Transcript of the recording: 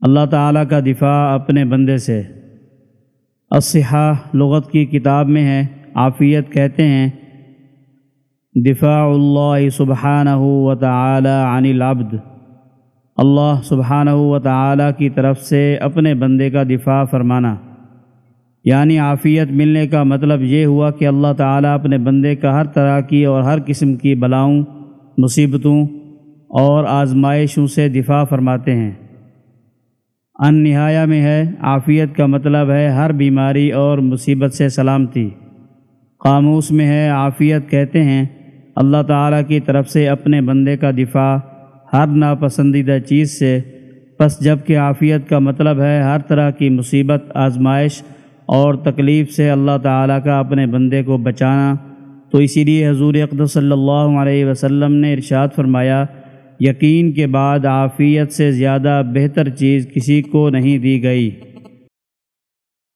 اللہ تعالیٰ کا دفاع اپنے بندے سے۔ الصحا لغت کی کتاب میں ہے، عافیت کہتے ہیں، دفاع اللہ سبحانہ و تعالی عن العبد۔ اللہ سبحانہ و تعالی کی طرف سے اپنے بندے کا دفاع فرمانا۔ یعنی عافیت ملنے کا مطلب یہ ہوا کہ اللہ تعالیٰ اپنے بندے کا ہر طرح کی اور ہر قسم کی بلاؤں، مصیبتوں اور آزمائشوں سے دفاع فرماتے ہیں۔ ان نہایا میں ہے، عافیت کا مطلب ہے ہر بیماری اور مصیبت سے سلامتی۔ قاموس میں ہے، عافیت کہتے ہیں، اللہ تعالیٰ کی طرف سے اپنے بندے کا دفاع ہر ناپسندیدہ چیز سے۔ پس جبکہ عافیت کا مطلب ہے ہر طرح کی مصیبت، آزمائش اور تکلیف سے اللہ تعالیٰ کا اپنے بندے کو بچانا۔ تو اسی لیے حضور اقدس صلی اللہ علیہ وسلم نے ارشاد فرمایا یقین کے بعد عافیت سے زیادہ بہتر چیز کسی کو نہیں دی گئی۔